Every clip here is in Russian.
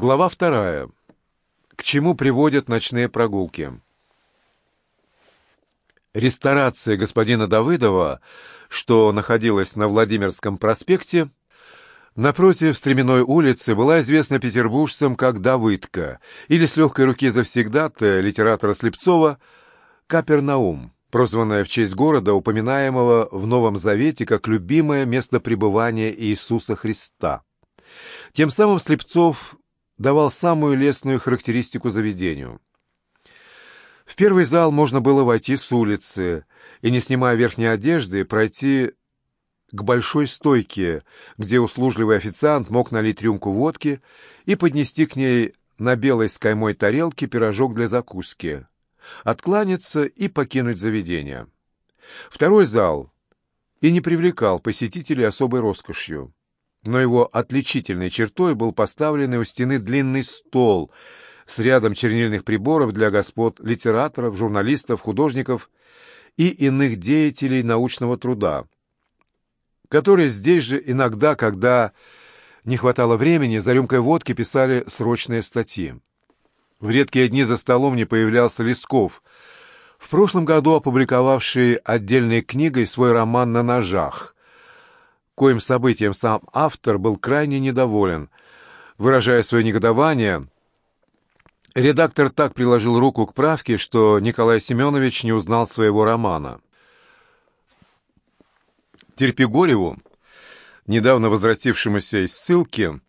Глава вторая. К чему приводят ночные прогулки? Ресторация господина Давыдова, что находилась на Владимирском проспекте, напротив Стременной улицы, была известна петербуржцам как Давыдка, или с легкой руки завсегдата литератора Слепцова Капернаум, прозванная в честь города, упоминаемого в Новом Завете как любимое место пребывания Иисуса Христа. Тем самым Слепцов давал самую лестную характеристику заведению. В первый зал можно было войти с улицы и, не снимая верхней одежды, пройти к большой стойке, где услужливый официант мог налить рюмку водки и поднести к ней на белой с тарелке пирожок для закуски, откланяться и покинуть заведение. Второй зал и не привлекал посетителей особой роскошью но его отличительной чертой был поставленный у стены длинный стол с рядом чернильных приборов для господ литераторов, журналистов, художников и иных деятелей научного труда, которые здесь же иногда, когда не хватало времени, за рюмкой водки писали срочные статьи. В редкие дни за столом не появлялся Лесков, в прошлом году опубликовавший отдельной книгой свой роман «На ножах», коим событием сам автор был крайне недоволен. Выражая свое негодование, редактор так приложил руку к правке, что Николай Семенович не узнал своего романа. Терпигореву, недавно возвратившемуся из ссылки,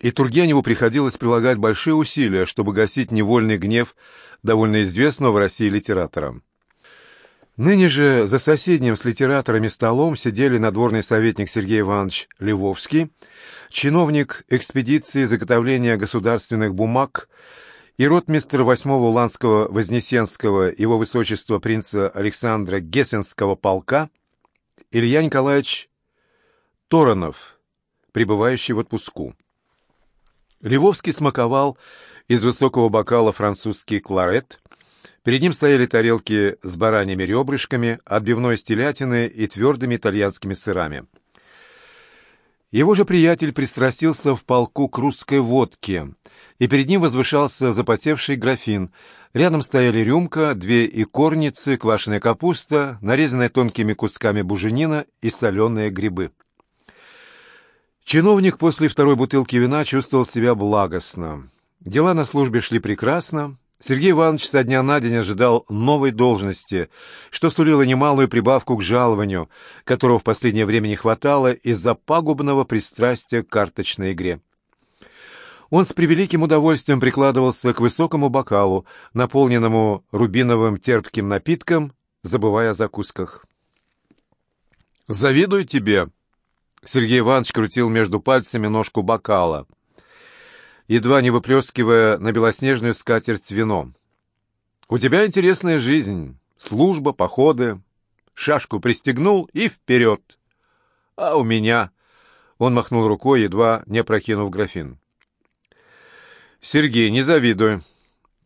и Тургеневу приходилось прилагать большие усилия, чтобы гасить невольный гнев довольно известного в России литератора. Ныне же за соседним с литераторами столом сидели надворный советник Сергей Иванович Левовский, чиновник экспедиции заготовления государственных бумаг и ротмистр 8-го Уланского Вознесенского его высочества принца Александра Гессенского полка Илья Николаевич Торонов, пребывающий в отпуску. Левовский смаковал из высокого бокала французский кларет – Перед ним стояли тарелки с бараньими ребрышками, отбивной стелятины и твердыми итальянскими сырами. Его же приятель пристрастился в полку к русской водке, и перед ним возвышался запотевший графин. Рядом стояли рюмка, две икорницы, квашеная капуста, нарезанная тонкими кусками буженина и соленые грибы. Чиновник после второй бутылки вина чувствовал себя благостно. Дела на службе шли прекрасно, Сергей Иванович со дня на день ожидал новой должности, что сулило немалую прибавку к жалованию, которого в последнее время не хватало из-за пагубного пристрастия к карточной игре. Он с превеликим удовольствием прикладывался к высокому бокалу, наполненному рубиновым терпким напитком, забывая о закусках. «Завидую тебе!» Сергей Иванович крутил между пальцами ножку бокала едва не выплескивая на белоснежную скатерть вино. «У тебя интересная жизнь, служба, походы. Шашку пристегнул и вперед. А у меня...» Он махнул рукой, едва не опрокинув графин. «Сергей, не завидуй».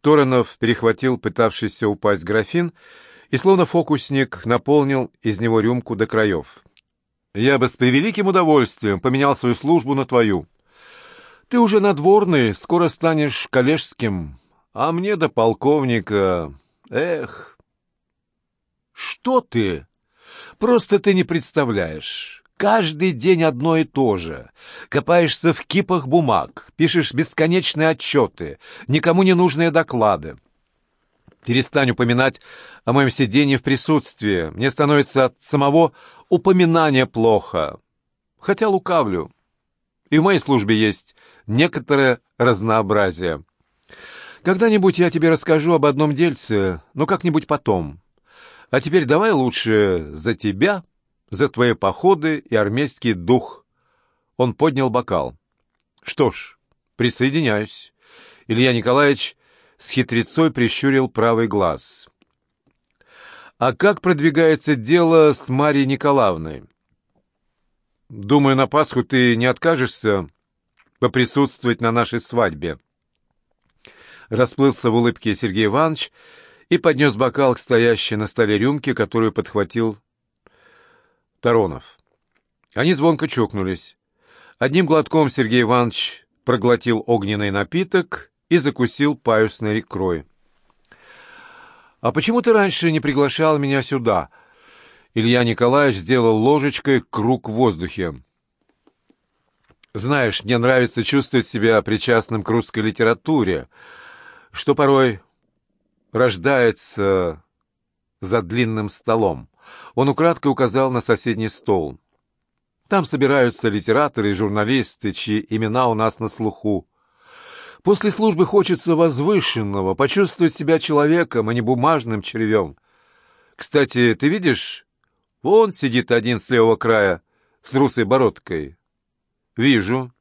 Торонов перехватил пытавшийся упасть графин и, словно фокусник, наполнил из него рюмку до краев. «Я бы с превеликим удовольствием поменял свою службу на твою. Ты уже надворный, скоро станешь коллежским, а мне до полковника. Эх! Что ты? Просто ты не представляешь. Каждый день одно и то же. Копаешься в кипах бумаг, пишешь бесконечные отчеты, никому не нужные доклады. Перестань упоминать о моем сидении в присутствии. Мне становится от самого упоминания плохо. Хотя лукавлю. И в моей службе есть некоторое разнообразие. Когда-нибудь я тебе расскажу об одном дельце, но как-нибудь потом. А теперь давай лучше за тебя, за твои походы и армейский дух. Он поднял бокал. Что ж, присоединяюсь. Илья Николаевич с хитрецой прищурил правый глаз. А как продвигается дело с Марией Николаевной? Думаю, на Пасху ты не откажешься поприсутствовать на нашей свадьбе. Расплылся в улыбке Сергей Иванович и поднес бокал к стоящей на столе рюмке, которую подхватил Таронов. Они звонко чокнулись. Одним глотком Сергей Иванович проглотил огненный напиток и закусил паюсной икрой. «А почему ты раньше не приглашал меня сюда?» Илья Николаевич сделал ложечкой круг в воздухе. «Знаешь, мне нравится чувствовать себя причастным к русской литературе, что порой рождается за длинным столом». Он украдкой указал на соседний стол. «Там собираются литераторы и журналисты, чьи имена у нас на слуху. После службы хочется возвышенного, почувствовать себя человеком, а не бумажным червем. Кстати, ты видишь, вон сидит один с левого края, с русой бородкой. Вижу.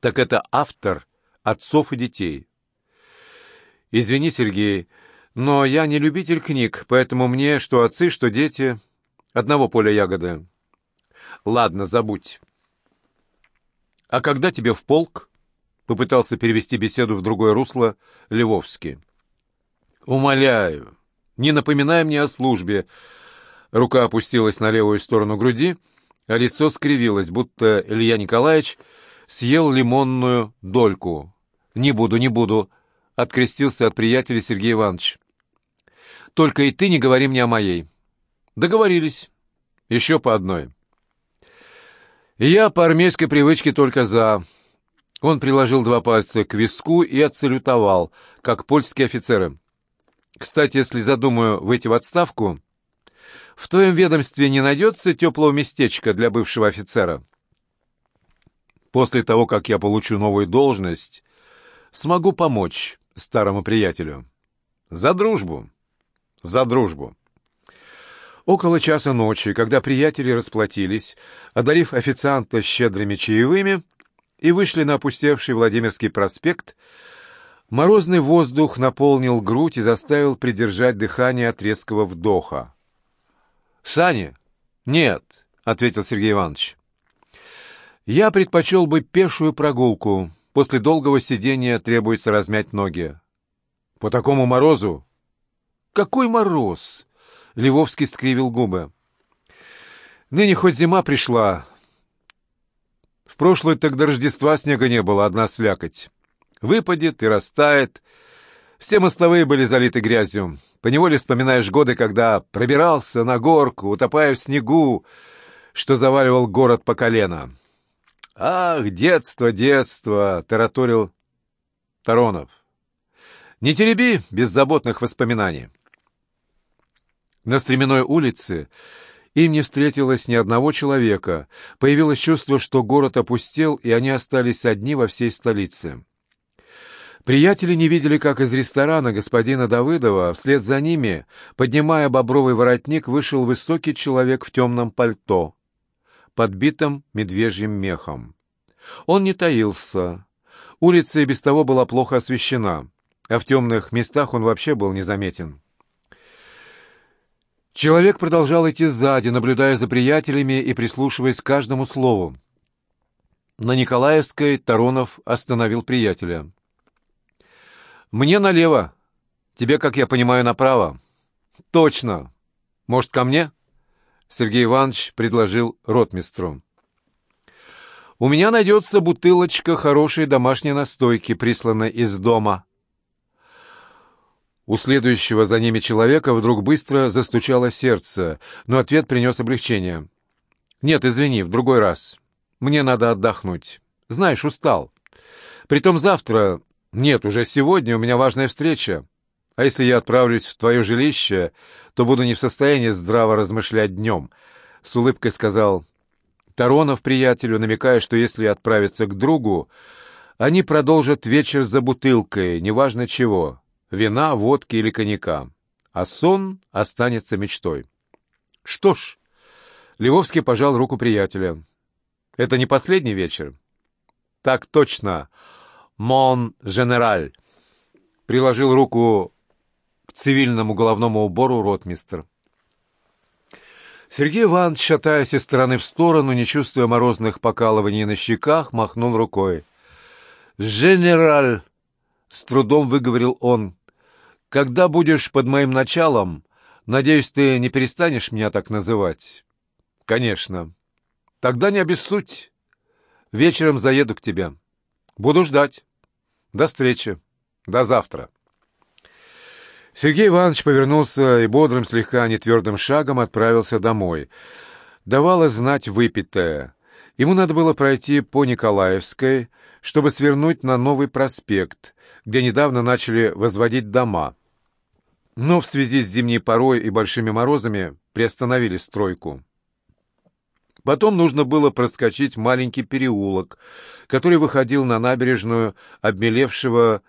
Так это автор отцов и детей. Извини, Сергей, но я не любитель книг, поэтому мне что отцы, что дети одного поля ягоды. Ладно, забудь. А когда тебе в полк? Попытался перевести беседу в другое русло Львовский. «Умоляю, не напоминай мне о службе». Рука опустилась на левую сторону груди, а лицо скривилось, будто Илья Николаевич съел лимонную дольку. «Не буду, не буду», — открестился от приятеля Сергей Иванович. «Только и ты не говори мне о моей». «Договорились. Еще по одной». «Я по армейской привычке только за...» Он приложил два пальца к виску и отсалютовал, как польские офицеры. «Кстати, если задумаю выйти в отставку, в твоем ведомстве не найдется теплого местечка для бывшего офицера?» «После того, как я получу новую должность, смогу помочь старому приятелю. За дружбу! За дружбу!» Около часа ночи, когда приятели расплатились, одарив официанта щедрыми чаевыми, и вышли на опустевший Владимирский проспект, морозный воздух наполнил грудь и заставил придержать дыхание от резкого вдоха. «Саня?» «Нет», — ответил Сергей Иванович. «Я предпочел бы пешую прогулку. После долгого сидения требуется размять ноги». «По такому морозу?» «Какой мороз?» — Львовский скривил губы. «Ныне хоть зима пришла, в прошлое до Рождества снега не было, одна слякоть. Выпадет и растает. Все мостовые были залиты грязью. Поневоле вспоминаешь годы, когда пробирался на горку, утопая в снегу, что заваливал город по колено. «Ах, детство, детство!» — тараторил Таронов. «Не тереби беззаботных воспоминаний». На Стременной улице им не встретилось ни одного человека. Появилось чувство, что город опустел, и они остались одни во всей столице. Приятели не видели, как из ресторана господина Давыдова вслед за ними, поднимая бобровый воротник, вышел высокий человек в темном пальто, подбитом медвежьим мехом. Он не таился. Улица и без того была плохо освещена, а в темных местах он вообще был незаметен. Человек продолжал идти сзади, наблюдая за приятелями и прислушиваясь к каждому слову. На Николаевской Таронов остановил приятеля. «Мне налево. Тебе, как я понимаю, направо». «Точно. Может, ко мне?» Сергей Иванович предложил ротмистру. «У меня найдется бутылочка хорошей домашней настойки, присланной из дома», у следующего за ними человека вдруг быстро застучало сердце, но ответ принес облегчение. «Нет, извини, в другой раз. Мне надо отдохнуть. Знаешь, устал. Притом завтра... Нет, уже сегодня у меня важная встреча. А если я отправлюсь в твое жилище, то буду не в состоянии здраво размышлять днем», — с улыбкой сказал Таронов приятелю, намекая, что если отправиться к другу, они продолжат вечер за бутылкой, неважно чего вина, водки или коньяка, а сон останется мечтой. Что ж, Львовский пожал руку приятеля. Это не последний вечер? Так точно, мон женераль. Приложил руку к цивильному головному убору ротмистр. Сергей Иванович, шатаясь из стороны в сторону, не чувствуя морозных покалываний на щеках, махнул рукой. «Женераль!» — с трудом выговорил он. Когда будешь под моим началом, надеюсь, ты не перестанешь меня так называть? Конечно. Тогда не обессудь. Вечером заеду к тебе. Буду ждать. До встречи. До завтра. Сергей Иванович повернулся и бодрым, слегка нетвердым шагом отправился домой. Давала знать выпитое. Ему надо было пройти по Николаевской, чтобы свернуть на Новый проспект, где недавно начали возводить дома. Но в связи с зимней порой и большими морозами приостановили стройку. Потом нужно было проскочить маленький переулок, который выходил на набережную обмелевшего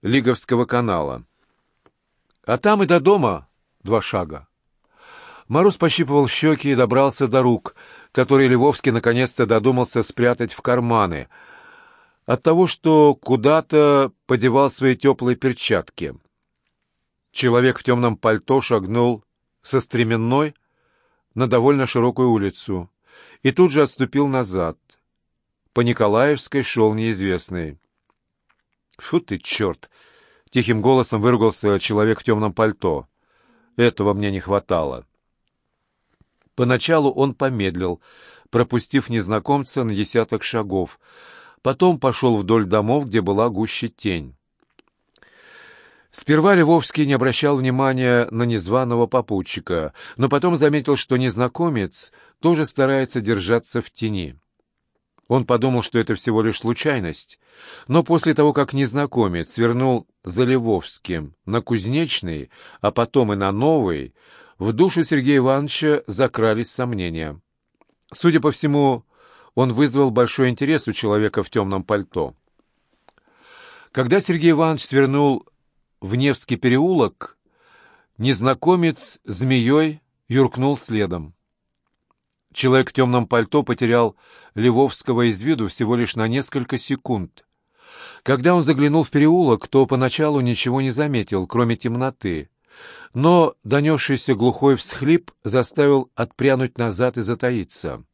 Лиговского канала. А там и до дома два шага. Мороз пощипывал щеки и добрался до рук, которые Львовский наконец-то додумался спрятать в карманы, от того, что куда-то подевал свои теплые перчатки. Человек в темном пальто шагнул со стременной на довольно широкую улицу и тут же отступил назад. По Николаевской шел неизвестный. «Фу ты, черт!» — тихим голосом выругался человек в темном пальто. «Этого мне не хватало». Поначалу он помедлил, пропустив незнакомца на десяток шагов. Потом пошел вдоль домов, где была гуще тень. Сперва Львовский не обращал внимания на незваного попутчика, но потом заметил, что незнакомец тоже старается держаться в тени. Он подумал, что это всего лишь случайность, но после того, как незнакомец свернул за Львовским на Кузнечный, а потом и на Новый, в душу Сергея Ивановича закрались сомнения. Судя по всему, он вызвал большой интерес у человека в темном пальто. Когда Сергей Иванович свернул в Невский переулок, незнакомец змеей юркнул следом. Человек в темном пальто потерял Львовского из виду всего лишь на несколько секунд. Когда он заглянул в переулок, то поначалу ничего не заметил, кроме темноты. Но донесшийся глухой всхлип заставил отпрянуть назад и затаиться.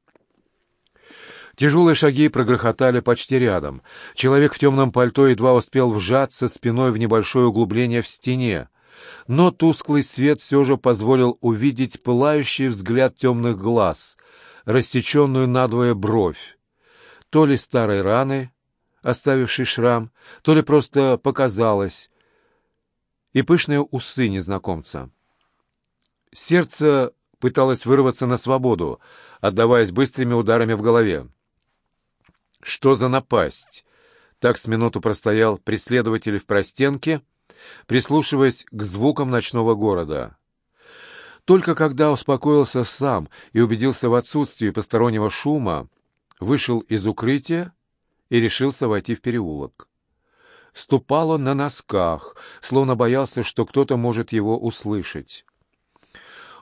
Тяжелые шаги прогрохотали почти рядом. Человек в темном пальто едва успел вжаться спиной в небольшое углубление в стене но тусклый свет все же позволил увидеть пылающий взгляд темных глаз, рассеченную надвое бровь. То ли старой раны, оставивший шрам, то ли просто показалось, и пышные усы незнакомца. Сердце пыталось вырваться на свободу, отдаваясь быстрыми ударами в голове. Что за напасть? Так с минуту простоял преследователь в простенке — прислушиваясь к звукам ночного города. Только когда успокоился сам и убедился в отсутствии постороннего шума, вышел из укрытия и решился войти в переулок. Ступал он на носках, словно боялся, что кто-то может его услышать.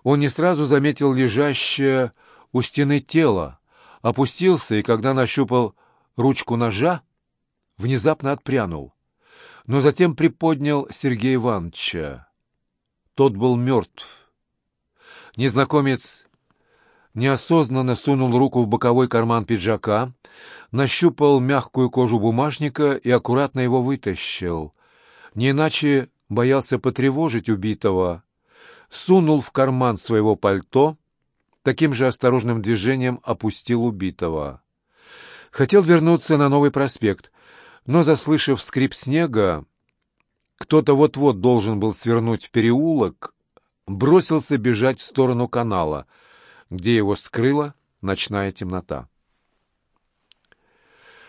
Он не сразу заметил лежащее у стены тело, опустился и, когда нащупал ручку ножа, внезапно отпрянул но затем приподнял Сергея Ивановича. Тот был мертв. Незнакомец неосознанно сунул руку в боковой карман пиджака, нащупал мягкую кожу бумажника и аккуратно его вытащил. Не иначе боялся потревожить убитого. Сунул в карман своего пальто, таким же осторожным движением опустил убитого. Хотел вернуться на Новый проспект, но, заслышав скрип снега, кто-то вот-вот должен был свернуть в переулок, бросился бежать в сторону канала, где его скрыла ночная темнота.